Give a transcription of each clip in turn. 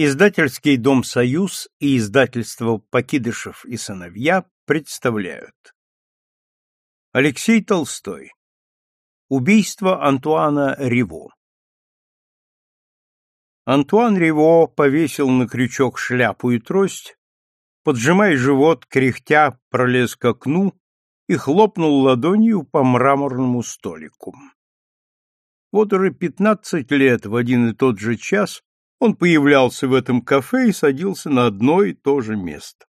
Издательский дом «Союз» и издательство «Покидышев и сыновья» представляют. Алексей Толстой. Убийство Антуана Риво. Антуан Риво повесил на крючок шляпу и трость, поджимая живот, кряхтя, пролез к окну и хлопнул ладонью по мраморному столику. Вот уже пятнадцать лет в один и тот же час он появлялся в этом кафе и садился на одно и то же место.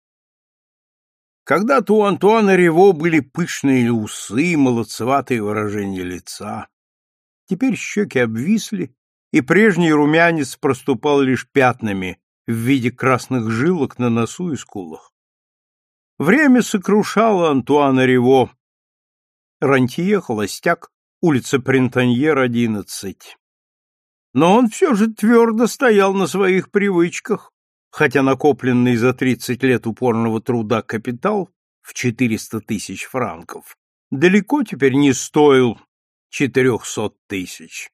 Когда-то у Антуана Рево были пышные усы, молодцеватые выражения лица. Теперь щеки обвисли, и прежний румянец проступал лишь пятнами в виде красных жилок на носу и скулах. Время сокрушало Антуана Рево. Рантье, холостяк, улица Принтаньер, 11. Но он все же твердо стоял на своих привычках, хотя накопленный за 30 лет упорного труда капитал в 400 тысяч франков далеко теперь не стоил 400 тысяч.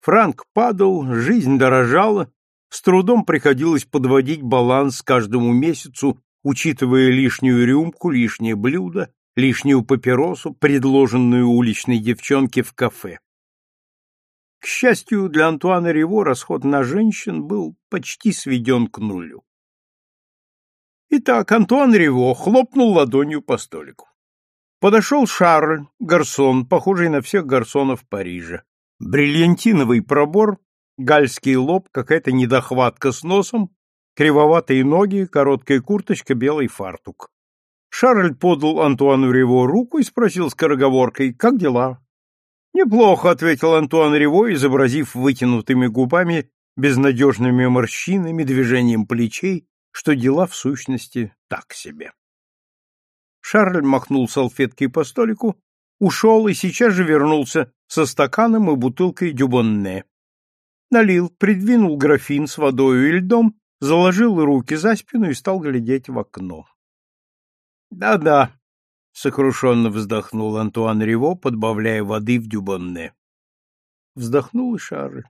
Франк падал, жизнь дорожала, с трудом приходилось подводить баланс каждому месяцу учитывая лишнюю рюмку, лишнее блюдо, лишнюю папиросу, предложенную уличной девчонке в кафе. К счастью для Антуана Рево, расход на женщин был почти сведен к нулю. Итак, Антуан Рево хлопнул ладонью по столику. Подошел Шарль, гарсон, похожий на всех гарсонов Парижа. Бриллиантиновый пробор, гальский лоб, какая-то недохватка с носом кривоватые ноги, короткая курточка, белый фартук. Шарль подал Антуану Рево руку и спросил скороговоркой, как дела? Неплохо, ответил Антуан Рево, изобразив вытянутыми губами, безнадежными морщинами, движением плечей, что дела в сущности так себе. Шарль махнул салфеткой по столику, ушел и сейчас же вернулся со стаканом и бутылкой дюбонне. Налил, придвинул графин с водой и льдом заложил руки за спину и стал глядеть в окно. «Да-да», — сокрушенно вздохнул Антуан Рево, подбавляя воды в дюбонне. Вздохнул и Шарль.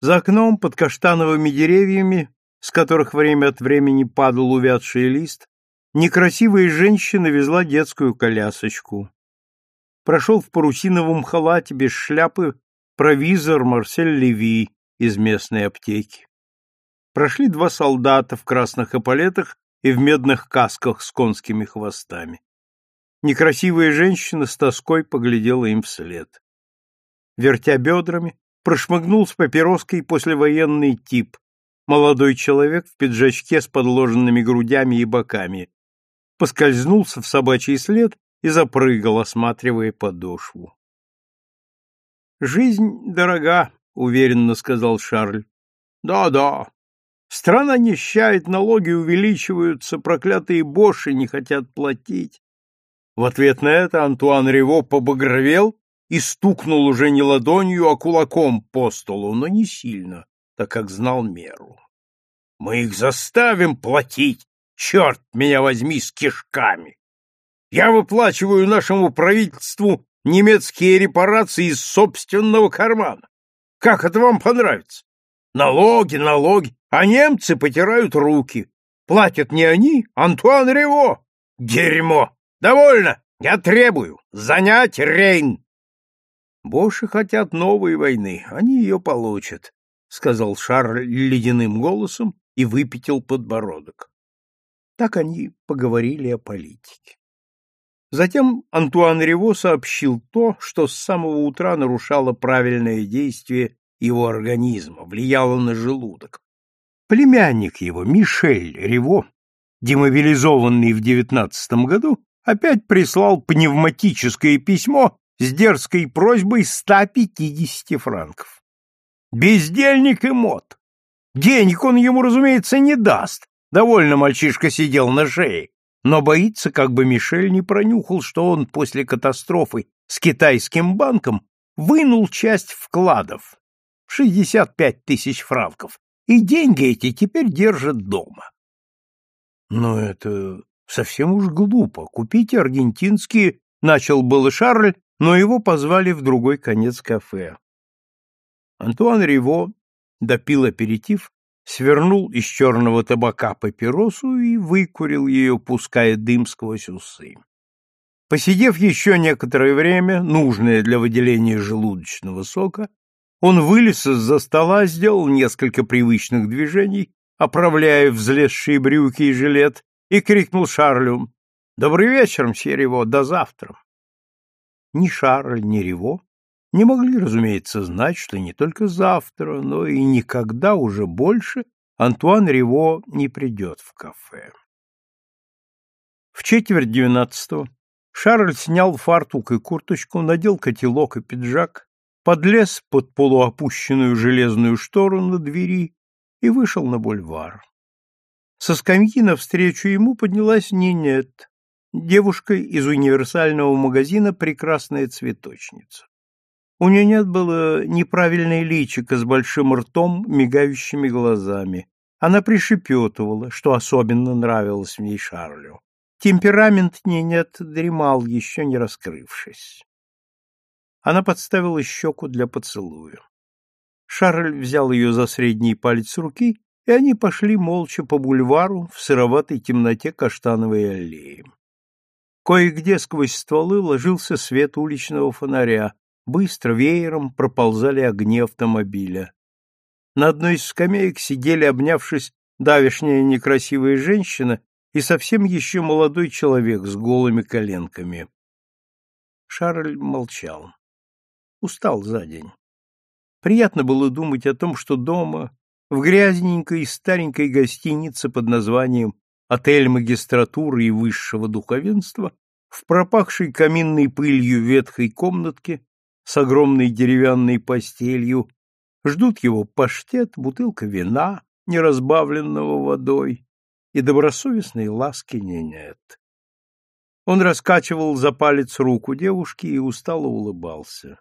За окном, под каштановыми деревьями, с которых время от времени падал увядший лист, некрасивая женщина везла детскую колясочку. Прошел в парусиновом халате без шляпы провизор Марсель Леви из местной аптеки прошли два солдата в красных эполетах и в медных касках с конскими хвостами. Некрасивая женщина с тоской поглядела им вслед. Вертя бедрами, прошмыгнул с папироской послевоенный тип, молодой человек в пиджачке с подложенными грудями и боками, поскользнулся в собачий след и запрыгал, осматривая подошву. «Жизнь дорога», — уверенно сказал Шарль. «Да-да, Страна нищает, налоги увеличиваются, проклятые боши не хотят платить. В ответ на это Антуан Рево побагровел и стукнул уже не ладонью, а кулаком по столу, но не сильно, так как знал меру. Мы их заставим платить, черт меня возьми, с кишками. Я выплачиваю нашему правительству немецкие репарации из собственного кармана. Как это вам понравится? Налоги, налоги, а немцы потирают руки. Платят не они, Антуан Рево. Дерьмо! Довольно! Я требую! Занять Рейн! Боши хотят новой войны, они ее получат, — сказал Шарль ледяным голосом и выпятил подбородок. Так они поговорили о политике. Затем Антуан Рево сообщил то, что с самого утра нарушало правильное действие его организма, влияло на желудок. Племянник его, Мишель Рево, демобилизованный в девятнадцатом году, опять прислал пневматическое письмо с дерзкой просьбой 150 франков. Бездельник и мод. Денег он ему, разумеется, не даст. Довольно мальчишка сидел на шее, но боится, как бы Мишель не пронюхал, что он после катастрофы с китайским банком вынул часть вкладов, 65 тысяч франков, и деньги эти теперь держат дома. Но это совсем уж глупо. Купите аргентинские, начал был Шарль, но его позвали в другой конец кафе. Антуан Риво допил аперитив свернул из черного табака папиросу и выкурил ее, пуская дым сквозь усы. Посидев еще некоторое время, нужное для выделения желудочного сока, он вылез из-за стола, сделал несколько привычных движений, оправляя взлезшие брюки и жилет, и крикнул Шарлю «Добрый вечер, мсье Рево, до завтра!» Ни Шарль, ни Рево не могли, разумеется, знать, что не только завтра, но и никогда уже больше Антуан Рево не придет в кафе. В четверть двенадцатого Шарль снял фартук и курточку, надел котелок и пиджак, подлез под полуопущенную железную штору на двери и вышел на бульвар. Со скамьи навстречу ему поднялась Нинет, девушка из универсального магазина «Прекрасная цветочница». У нее нет было неправильной личико с большим ртом, мигающими глазами. Она пришепетывала, что особенно нравилось в ней Шарлю. Темперамент не нет дремал, еще не раскрывшись. Она подставила щеку для поцелуя. Шарль взял ее за средний палец руки, и они пошли молча по бульвару в сыроватой темноте каштановой аллеи. Кое-где сквозь стволы ложился свет уличного фонаря, быстро веером проползали огни автомобиля. На одной из скамеек сидели, обнявшись, давешняя некрасивая женщина и совсем еще молодой человек с голыми коленками. Шарль молчал. Устал за день. Приятно было думать о том, что дома, в грязненькой старенькой гостинице под названием «Отель магистратуры и высшего духовенства», в пропахшей каминной пылью ветхой комнатке с огромной деревянной постелью, ждут его паштет, бутылка вина, неразбавленного водой, и добросовестной ласки не нет. Он раскачивал за палец руку девушки и устало улыбался.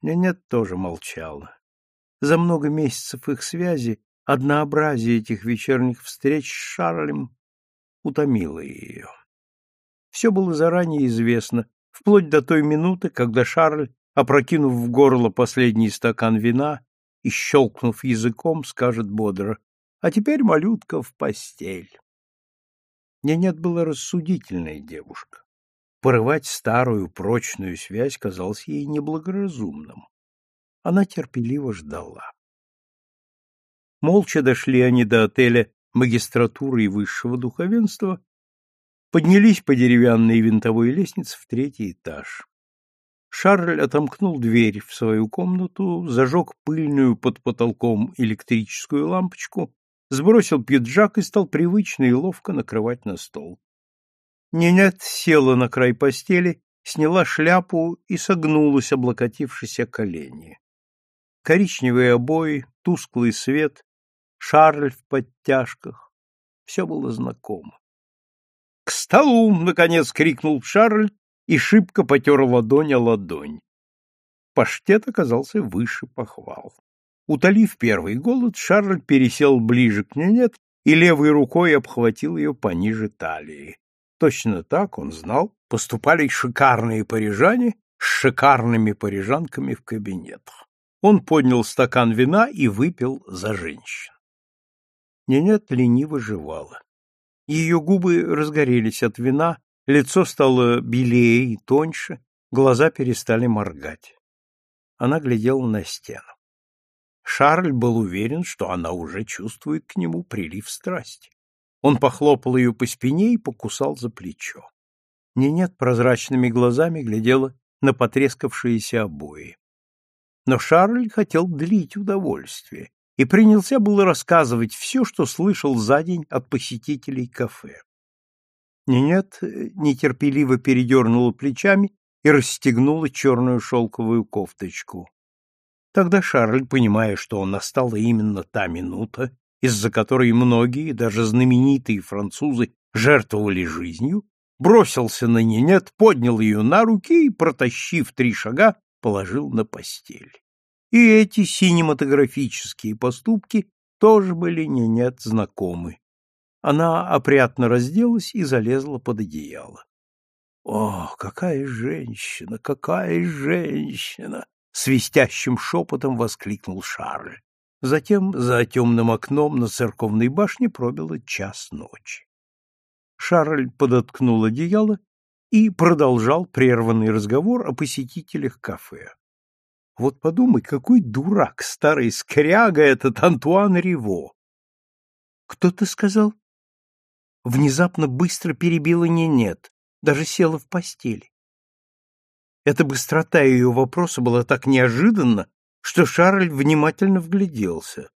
Ненет тоже молчала. За много месяцев их связи однообразие этих вечерних встреч с Шарлем утомило ее. Все было заранее известно, вплоть до той минуты, когда Шарль, опрокинув в горло последний стакан вина и щелкнув языком, скажет бодро а теперь малютка в постель. Ненет была рассудительная девушка. Порывать старую прочную связь казалось ей неблагоразумным. Она терпеливо ждала. Молча дошли они до отеля магистратуры и высшего духовенства, поднялись по деревянной винтовой лестнице в третий этаж. Шарль отомкнул дверь в свою комнату, зажег пыльную под потолком электрическую лампочку сбросил пиджак и стал привычно и ловко накрывать на стол. Нинет села на край постели, сняла шляпу и согнулась, облокотившись о колени. Коричневые обои, тусклый свет, Шарль в подтяжках — все было знакомо. — К столу! — наконец крикнул Шарль и шибко потер ладонь о ладонь. Паштет оказался выше похвал. Утолив первый голод, Шарль пересел ближе к Ненет и левой рукой обхватил ее пониже талии. Точно так, он знал, поступали шикарные парижане с шикарными парижанками в кабинетах. Он поднял стакан вина и выпил за женщин. Ненет лениво жевала. Ее губы разгорелись от вина, лицо стало белее и тоньше, глаза перестали моргать. Она глядела на стену. Шарль был уверен, что она уже чувствует к нему прилив страсти. Он похлопал ее по спине и покусал за плечо. Ненет прозрачными глазами глядела на потрескавшиеся обои. Но Шарль хотел длить удовольствие и принялся было рассказывать все, что слышал за день от посетителей кафе. Ненет нетерпеливо передернула плечами и расстегнула черную шелковую кофточку. Тогда Шарль, понимая, что настала именно та минута, из-за которой многие, даже знаменитые французы, жертвовали жизнью, бросился на Нинет, поднял ее на руки и, протащив три шага, положил на постель. И эти синематографические поступки тоже были Нинет знакомы. Она опрятно разделась и залезла под одеяло. О, какая женщина, какая женщина! свистящим шепотом воскликнул Шарль. Затем за темным окном на церковной башне пробило час ночи. Шарль подоткнул одеяло и продолжал прерванный разговор о посетителях кафе. Вот подумай, какой дурак, старый скряга этот Антуан Риво. Кто ты сказал? Внезапно быстро перебила не нет, даже села в постели. Эта быстрота ее вопроса была так неожиданна, что Шарль внимательно вгляделся.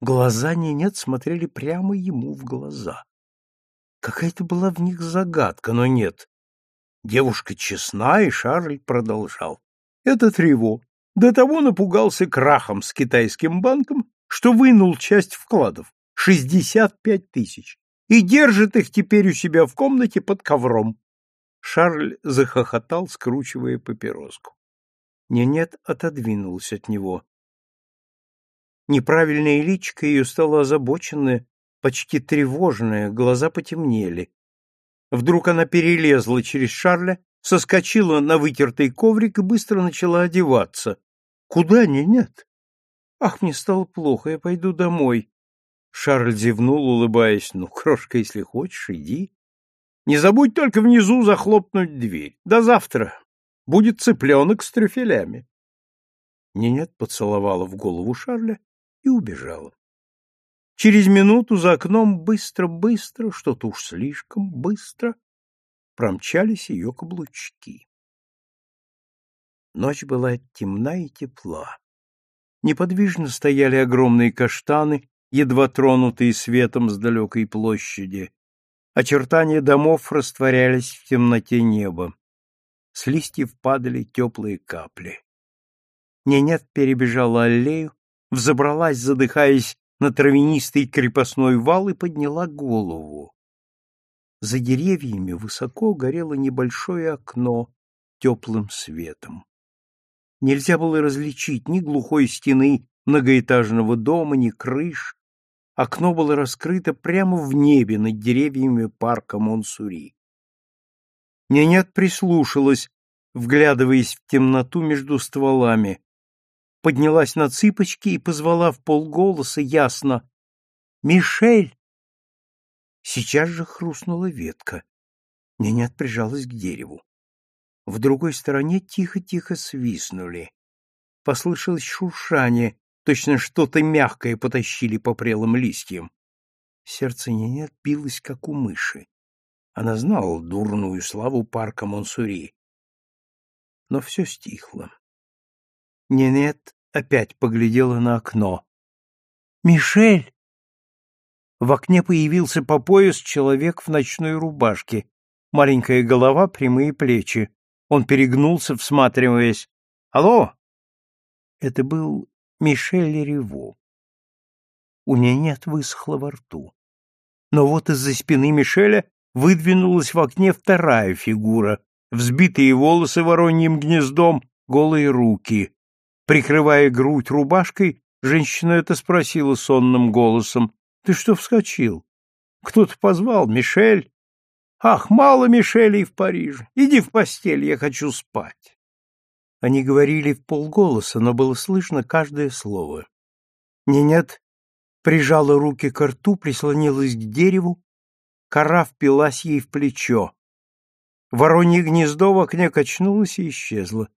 Глаза Ненет смотрели прямо ему в глаза. Какая-то была в них загадка, но нет. Девушка честна, и Шарль продолжал. Этот Риво до того напугался крахом с китайским банком, что вынул часть вкладов, шестьдесят пять тысяч, и держит их теперь у себя в комнате под ковром. Шарль захохотал, скручивая папироску. Ненет отодвинулась от него. Неправильная личико ее стало озабоченное, почти тревожное, глаза потемнели. Вдруг она перелезла через Шарля, соскочила на вытертый коврик и быстро начала одеваться. Куда не нет? Ах, мне стало плохо, я пойду домой. Шарль зевнул, улыбаясь. Ну, крошка, если хочешь, иди. Не забудь только внизу захлопнуть дверь. До завтра. Будет цыпленок с трюфелями. Нинет поцеловала в голову Шарля и убежала. Через минуту за окном быстро-быстро, что-то уж слишком быстро, промчались ее каблучки. Ночь была темна и тепла. Неподвижно стояли огромные каштаны, едва тронутые светом с далекой площади. Очертания домов растворялись в темноте неба. С листьев падали теплые капли. Ненет перебежала аллею, взобралась, задыхаясь, на травянистый крепостной вал и подняла голову. За деревьями высоко горело небольшое окно теплым светом. Нельзя было различить ни глухой стены многоэтажного дома, ни крыш. Окно было раскрыто прямо в небе над деревьями парка Монсури. Нянят прислушалась, вглядываясь в темноту между стволами поднялась на цыпочки и позвала в полголоса ясно «Мишель!». Сейчас же хрустнула ветка. Нянят прижалась к дереву. В другой стороне тихо-тихо свистнули. Послышалось шуршание, точно что-то мягкое потащили по прелым листьям. Сердце Нянят билось, как у мыши. Она знала дурную славу парка Монсури. Но все стихло. Ненет опять поглядела на окно. «Мишель!» В окне появился по пояс человек в ночной рубашке. Маленькая голова, прямые плечи. Он перегнулся, всматриваясь. «Алло!» Это был Мишель Рево. У Ненет высохло во рту. Но вот из-за спины Мишеля выдвинулась в окне вторая фигура, взбитые волосы вороньим гнездом, голые руки. Прикрывая грудь рубашкой, женщина это спросила сонным голосом. — Ты что вскочил? Кто-то позвал? Мишель? Ах, мало Мишелей в Париже. Иди в постель, я хочу спать. Они говорили в полголоса, но было слышно каждое слово. Ненет прижала руки к рту, прислонилась к дереву, кора впилась ей в плечо. Воронье гнездо в окне качнулось и исчезло.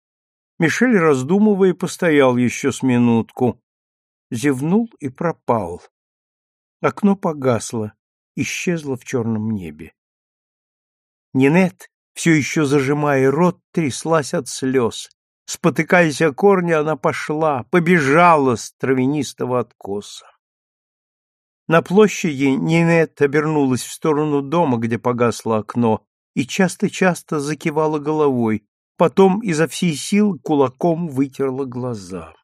Мишель, раздумывая, постоял еще с минутку, зевнул и пропал. Окно погасло, исчезло в черном небе. Нинет, все еще зажимая рот, тряслась от слез. Спотыкаясь о корни, она пошла, побежала с травянистого откоса. На площади Нинет обернулась в сторону дома, где погасло окно, и часто-часто закивала головой, потом изо всей сил кулаком вытерла глаза.